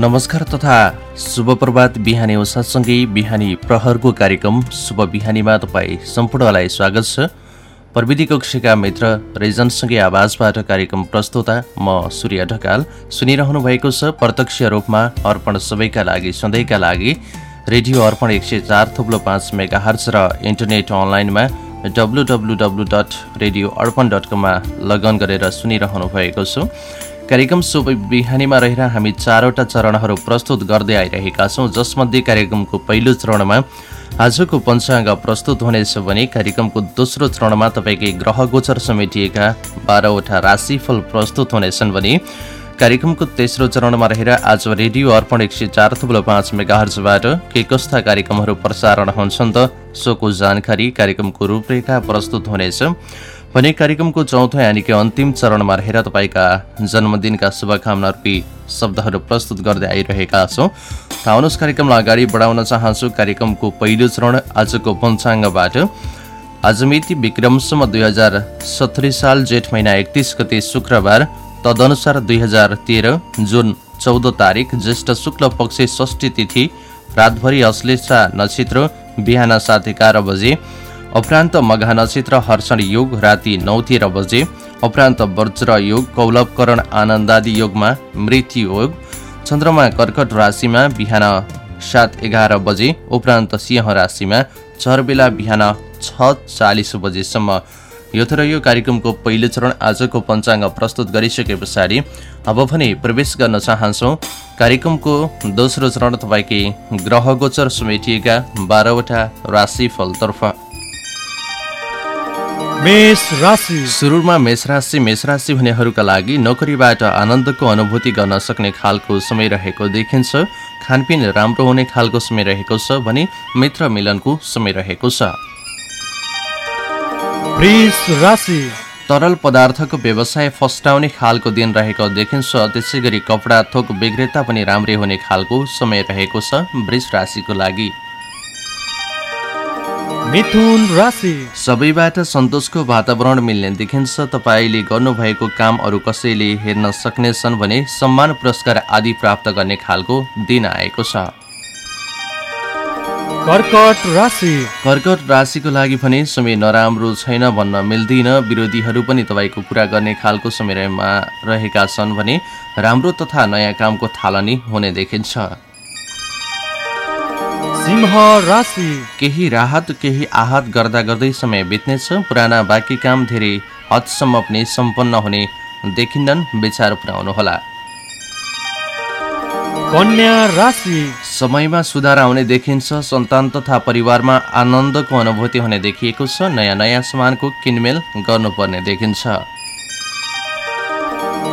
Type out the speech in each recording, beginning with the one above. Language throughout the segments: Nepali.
नमस्कार तथा शुभ प्रभात बिहानी ओसासँगै बिहानी प्रहरको कार्यक्रम शुभ बिहानीमा तपाईँ सम्पूर्णलाई स्वागत छ। प्रविधि कक्षका मित्र रेजनसँगै आवाजबाट कार्यक्रम प्रस्तुता म सूर्य ढकाल सुनिरहनु भएको छ। प्रत्यक्ष रूपमा अर्पण सबैका लागि सधैँका लागि। रेडियो अर्पण एक सय चार थुप्लो पाँच मेगा हर्च र इन्टरनेट अनलाइनमा W W W dot radio Arpan dot कममा लगन गरेर सुनिरहनु भएको छु। कार्यक्रम शुभ बिहानीमा रहेर हामी चारवटा चरणहरू प्रस्तुत गर्दै आइरहेका छौँ जसमध्ये कार्यक्रमको पहिलो चरणमा आजको पञ्चाङ्ग प्रस्तुत हुनेछ भने कार्यक्रमको दोस्रो चरणमा तपाईँकै ग्रह गोचर समेटिएका बाह्रवटा राशिफल प्रस्तुत हुनेछन् भने कार्यक्रमको तेस्रो चरणमा रहेर आज रेडियो अर्पण एक सय चार थुप्रो पाँच मेगाहर्जबाट के कस्ता कार्यक्रमहरू प्रसारण हुन्छन् त सोको जानकारी कार्यक्रमको रूपरेखा प्रस्तुत हुनेछ। भने कार्यक्रमको चौथो यानि कि अन्तिम चरणमा रहेर तपाईँका जन्मदिनका शुभकामना रूपी शब्दहरू प्रस्तुत गर्दै आइरहेका छौँ। आउनुहोस् कार्यक्रमलाई अगाडि बढाउन चाहन्छु। कार्यक्रमको पहिलो चरण आजको पञ्चाङ्गबाट। आज मिति विक्रमसम्म दुई हजार सत्तरी साल जेठ महिना एकतिस गते शुक्रबार तदनुसार दुई हजार तेह्र जुन चौध तारिक ज्येष्ठ शुक्ल पक्ष षष्ठी तिथि रातभरि अश्लेषा नक्षत्र बिहान सात एघार बजे अपरान्त मघा नक्षत्र हर्षण योग राति नौ तेह्र बजे अपरान्त वज्र योग कौलभकरण आनन्दादि योगमा मृत्यु योग चन्द्रमा कर्कट राशिमा बिहान सात एघार बजे उपरान्त सिंह राशिमा चरबेला बिहान छ चालिस बजेसम्म। यो यो कार्यक्रमको पहिलो चरण आजको पञ्चाङ्ग प्रस्तुत गरिसके पछाडि अब भने प्रवेश गर्न चाहन्छौँ। कार्यक्रमको दोस्रो चरण तपाईँकै ग्रह गोचर समेटिएका बाह्रवटा राशिफलतर्फ। मेष राशि। सुरुमा मेष राशि मेष राशि हुनेहरूका लागि नोकरीबाट आनन्दको अनुभूति गर्न सक्ने खालको समय रहेको देखिन्छ। खानपिन राम्रो हुने खालको समय रहेको छ भने मित्र मिलनको समय रहेको छ। तरल पदार्थको व्यवसाय फस्टाउने खालको दिन रहेको देखिन्छ। त्यसै गरी कपडा थोक विक्रेता पनि राम्रै हुने खालको समय रहेको छ वृष राशिको लागि। मिथुन राशि। सबैबाट सन्तोषको वातावरण मिल्ने देखिन्छ। तपाईँले गर्नुभएको काम अरू कसैले हेर्न सक्नेछन् भने सम्मान पुरस्कार आदि प्राप्त गर्ने खालको दिन आएको छ। कर्कट राशि। कर्कट राशिको लागि भने समय नराम्रो छैन भन्न मिल्दैन। विरोधीहरू पनि तपाईँको कुरा गर्ने खालको समयमा रहेका छन् भने राम्रो तथा नयाँ कामको थालनी हुने देखिन्छ। सिंह राशि। केही राहत केही आहत गर्दा गर्दै समय बित्नेछ। पुराना बाँकी काम धेरै हदसम्म पनि सम्पन्न हुने देखिन्नन् विचार पुर्याउनुहोला। कन्या राशि। समयमा सुधार आउने देखिन्छ। सन्तान तथा परिवारमा आनन्दको अनुभूति हुने देखिएको छ। नयाँ नयाँ सामानको किनमेल गर्नुपर्ने देखिन्छ।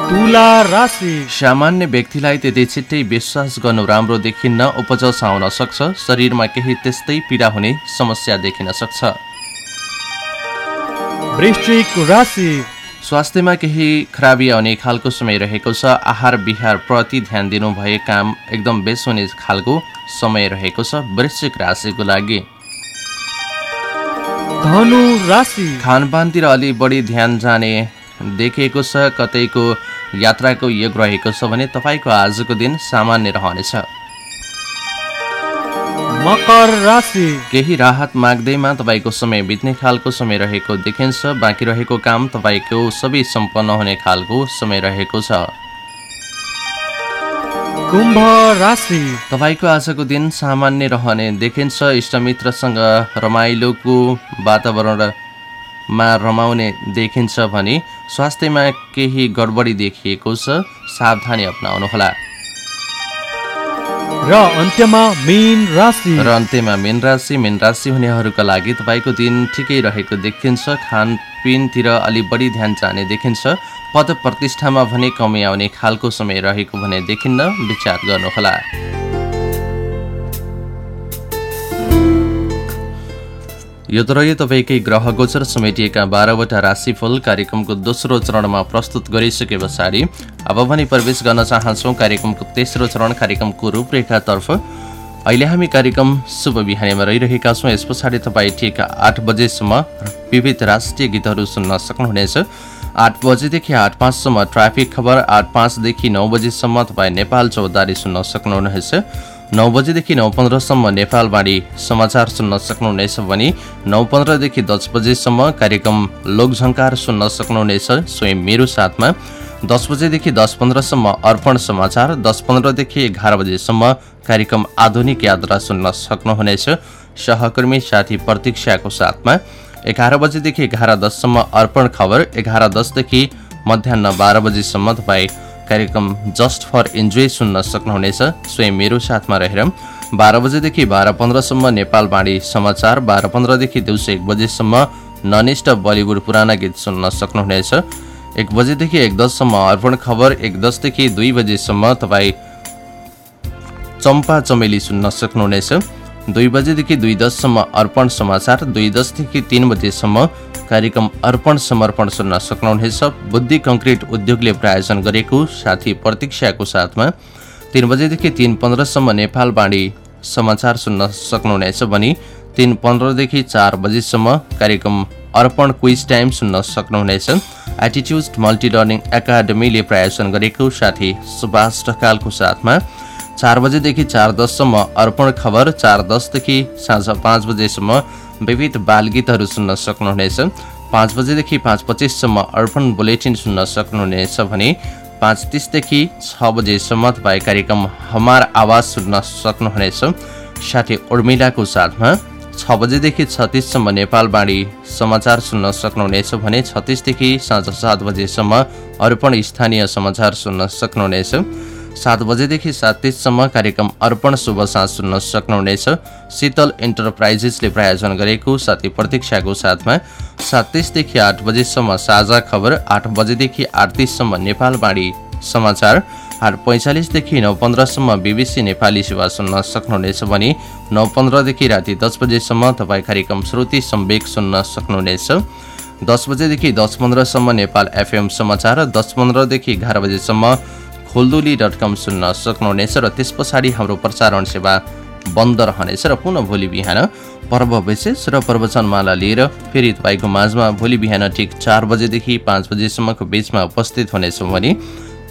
सामान्य व्यक्तिलाई त्यति छिट्टै विश्वास गर्नु राम्रो देखिन्न उपजस आउन सक्छ शरीरमा केही त्यस्तै पीडा हुने समस्या देखिन सक्छ। स्वास्थ्यमा केही खराबी आउने खालको समय रहेको छ। आहार विहार प्रति ध्यान दिनु भए काम एकदम बेस हुने खालको समय रहेको छ वृश्चिक राशिको लागि। खानपानतिर अलि बढी ध्यान जाने देखिएको छ कतैको यात्राको योग रहेको छ भने तपाईँको आजको दिन सामान्य रहनेछ। मकर राशि। केही राहत माग्दैमा तपाईँको समय बित्ने खालको समय रहेको देखिन्छ। बाँकी रहेको काम तपाईँको सबै सम्पन्न हुने खालको समय रहेको छ। कुम्भ राशि। तपाईँको आजको दिन सामान्य रहने देखिन्छ। इष्टमित्रसँग रमाइलोको वातावरण मा रमाउने देखिन्छ भने स्वास्थ्यमा केही गडबडी देखिएको छ सावधानी अप्नाउनुहोला। र अन्त्यमा मेन राशि। र अन्त्यमा मेन राशि मेन राशि हुनेहरूका लागि तपाईँको दिन ठिकै रहेको देखिन्छ खानपिनतिर अलि बढी ध्यान जाने देखिन्छ पद प्रतिष्ठामा भने कमी आउने खालको समय रहेको भने देखिन्न विचार गर्नुहोला। यो त रह्यो तपाईँकै ग्रह गोचर समेटिएका बाह्रवटा राशिफल कार्यक्रमको दोस्रो चरणमा प्रस्तुत गरिसके पछाडि अब भने प्रवेश गर्न चाहन्छौँ कार्यक्रमको तेस्रो चरण कार्यक्रमको रूपरेखातर्फ। अहिले हामी कार्यक्रम शुभ बिहानीमा रहिरहेका छौँ। यस पछाडि तपाईँ ठिक आठ बजेसम्म विविध राष्ट्रिय गीतहरू सुन्न सक्नुहुनेछ। आठ बजेदेखि आठ पाँचसम्म ट्राफिक खबर आठ पाँचदेखि नौ बजीसम्म तपाईँ नेपाल चौधारी सुन्न सक्नुहुनेछ। नौ बजेदेखि नौ पन्ध्रसम्म नेपालबाणी समाचार सुन्न सक्नुहुनेछ भने नौ पन्ध्रदेखि दस बजेसम्म कार्यक्रम लोकझङ्कार सुन्न सक्नुहुनेछ स्वयं मेरो साथमा। दस बजेदेखि दस पन्ध्रसम्म अर्पण समाचार दस पन्ध्रदेखि एघार बजेसम्म कार्यक्रम आधुनिक यात्रा सुन्न सक्नुहुनेछ। सहकर्मी साथी प्रतीक्षाको साथमा एघार बजेदेखि एघार दससम्म अर्पण खबर एघार दसदेखि मध्याह बाह्र बजीसम्म तपाईँ कार्यक्रम जस्ट फर इन्जोय सुन्न सक्नुहुनेछ। स्वयं मेरो साथमा रहेर बाह्र बजेदेखि बाह्र पन्ध्रसम्म नेपालवाणी समाचार बाह्र पन्ध्रदेखि दिउँसो एक बजेसम्म ननिष्ठ बलिउड पुराना गीत सुन्न सक्नुहुनेछ। एक बजेदेखि एक दससम्म अर्पण खबर एक दसदेखि दुई बजेसम्म तपाईँ चम्पा चमेली सुन्न सक्नुहुनेछ। दुई बजेदेखि दुई दससम्म अर्पण समाचार दुई दसदेखि तिन बजेसम्म कार्यक्रम अर्पण समर्पण सुन्न सक्नुहुनेछ। बुद्धि कङ्क्रिट उद्योगले प्रायोजन गरेको साथी प्रतीक्षाको साथमा तिन बजेदेखि तिन पन्ध्रसम्म नेपाल बाणी समाचार सुन्न सक्नुहुनेछ भने तिन पन्ध्रदेखि चार बजीसम्म कार्यक्रम अर्पण क्विज टाइम सुन्न सक्नुहुनेछ। एटिट्युड मल्टी लर्निङ एकाडेमीले प्रायोजन गरेको साथी सुभाष ढकालको साथमा चार बजेदेखि चार दससम्म अर्पण खबर चार दसदेखि साँझ पाँच बजेसम्म विविध बालगीतहरू सुन्न सक्नुहुनेछ। पाँच बजेदेखि पाँच पच्चिससम्म अर्पण बुलेटिन सुन्न सक्नुहुनेछ भने पाँच तिसदेखि छ बजेसम्म तपाईँ कार्यक्रम हमार आवाज सुन्न सक्नुहुनेछ। साथी उर्मिलाको साथमा छ बजेदेखि छत्तिससम्म नेपालवाणी समाचार सुन्न सक्नुहुनेछ भने छत्तिसदेखि साँझ सात बजेसम्म अर्पण स्थानीय समाचार सुन्न सक्नुहुनेछ। सात बजेदेखि सात तिससम्म कार्यक्रम अर्पण शुभ साँझ सुन्न सक्नुहुनेछ। शीतल इन्टरप्राइजेसले प्रायोजन गरेको साथी प्रतीक्षाको साथमा सात तिसदेखि आठ बजेसम्म साझा खबर आठ बजेदेखि आठ तिससम्म नेपालवाणी समाचार आठ पैँचालिसदेखि नौ पन्ध्रसम्म बिबिसी नेपाली सेवा सुन्न सक्नुहुनेछ भने नौ पन्ध्रदेखि राति दस बजेसम्म तपाईँ कार्यक्रम श्रुति सम्वेक सुन्न सक्नुहुनेछ। दस बजेदेखि दस पन्ध्रसम्म नेपाल एफएम समाचार दस पन्ध्रदेखि एघार बजेसम्म खोलदोली डट कम सुन्न सक्नुहुनेछ र त्यस पछाडि हाम्रो प्रसारण सेवा बन्द रहनेछ र पुनः भोलि बिहान पर्व विशेष र प्रवचनमाला लिएर फेरि तपाईँको माझमा भोलि बिहान ठिक चार बजेदेखि पाँच बजेसम्मको बिचमा उपस्थित हुनेछौँ भने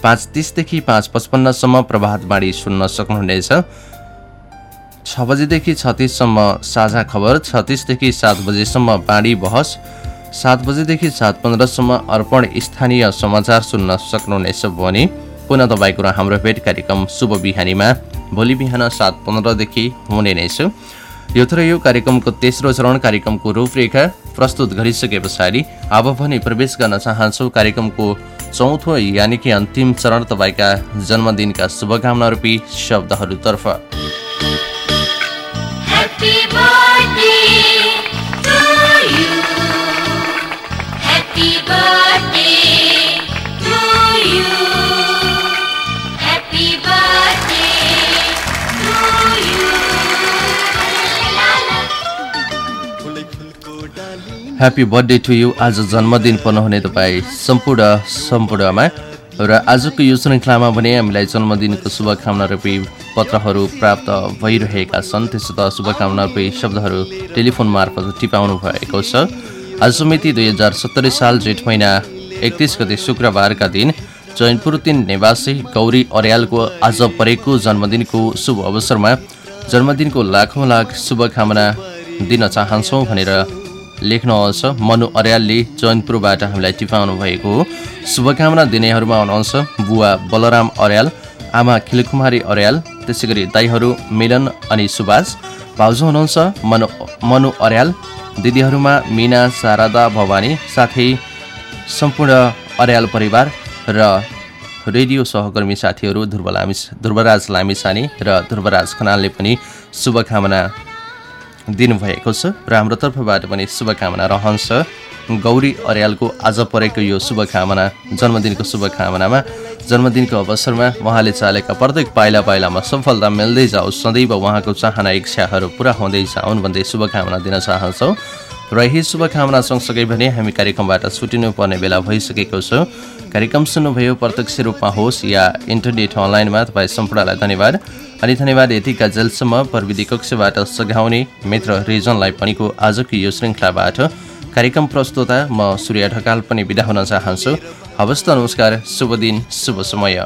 पाँच तिसदेखि पाँच पचपन्नसम्म प्रभात बाणी सुन्न सक्नुहुनेछ। छ बजेदेखि छत्तिससम्म साझा खबर छत्तिसदेखि सात बजेसम्म बाणी बहस सात बजेदेखि सात पन्ध्रसम्म अर्पण स्थानीय समाचार सुन्न सक्नुहुनेछ भने पुनः तपाईँको हाम्रो भेट कार्यक्रम शुभ बिहानीमा। भोलि बिहान सात पन्ध्रदेखि हुने नै छ। यो तर यो कार्यक्रमको तेस्रो चरण कार्यक्रमको रूपरेखा प्रस्तुत गरिसके पछाडि अब पनि प्रवेश गर्न चाहन्छौ कार्यक्रमको चौथो यानि कि अन्तिम चरण तपाईँका जन्मदिनका शुभकामना रूपी शब्दहरूतर्फ। ह्याप्पी बर्थडे टु यु आज जन्मदिन पर्नु हुने तपाईँ सम्पूर्ण सम्पूर्णमा र आजको यो श्रृङ्खलामा भने हामीलाई जन्मदिनको शुभकामना रूपी पत्रहरू प्राप्त भइरहेका छन्। त्यसो त शुभकामना रूपी शब्दहरू टेलिफोन मार्फत टिपाउनु भएको छ। आज मिति दुई हजार सत्तरी साल जेठ महिना एकतिस गते शुक्रबारका दिन चैनपुर तिन निवासी गौरी अर्यालको आज परेको जन्मदिनको शुभ अवसरमा जन्मदिनको लाखौँ लाख शुभकामना दिन चाहन्छौँ भनेर लेख्नुहोस् मनु अर्यालले चैनपुरबाट हामीलाई टिपाउनु भएको हो। शुभकामना दिनेहरूमा हुनुहुन्छ बुवा बलराम अर्याल आमा खिलकुमारी अर्याल त्यसै गरी दाईहरू मिलन अनि सुभाष। भाउजू हुनुहुन्छ मनु मनु अर्याल दिदीहरूमा मिना शारदा भवानी साथै सम्पूर्ण अर्याल परिवार र रेडियो सहकर्मी साथीहरू ध्रुव लामी ध्रुवराज लामिसानी र ध्रुवराज खनालले पनि शुभकामना दिनुभएको छ। र हाम्रो तर्फबाट पनि शुभकामना रहन्छ। गौरी अर्यालको आज परेको यो शुभकामना जन्मदिनको शुभकामनामा जन्मदिनको अवसरमा उहाँले चालेका प्रत्येक पाइला पाइलामा सफलता मिल्दै जाओस्। सदैव उहाँको चाहना इच्छाहरू पुरा हुँदै जाउन् भन्दै शुभकामना दिन चाहन्छौँ। र यही शुभकामना सँगसँगै भने हामी कार्यक्रमबाट छुटिनु पर्ने बेला भइसकेको छ। कार्यक्रम सुन्नुभयो प्रत्यक्ष रूपमा होस् या इन्टरनेट अनलाइनमा तपाईँ सम्पूर्णलाई धन्यवाद। अनि धन्यवाद यतिका जेलसम्म प्रविधि कक्षबाट सघाउने मित्र रिजनलाई पनिको आजको यो श्रृङ्खलाबाट। कार्यक्रम प्रस्तुता म सूर्य ढकाल पनि बिदा हुन चाहन्छु। हवस् त नमस्कार शुभ दिन शुभ समय।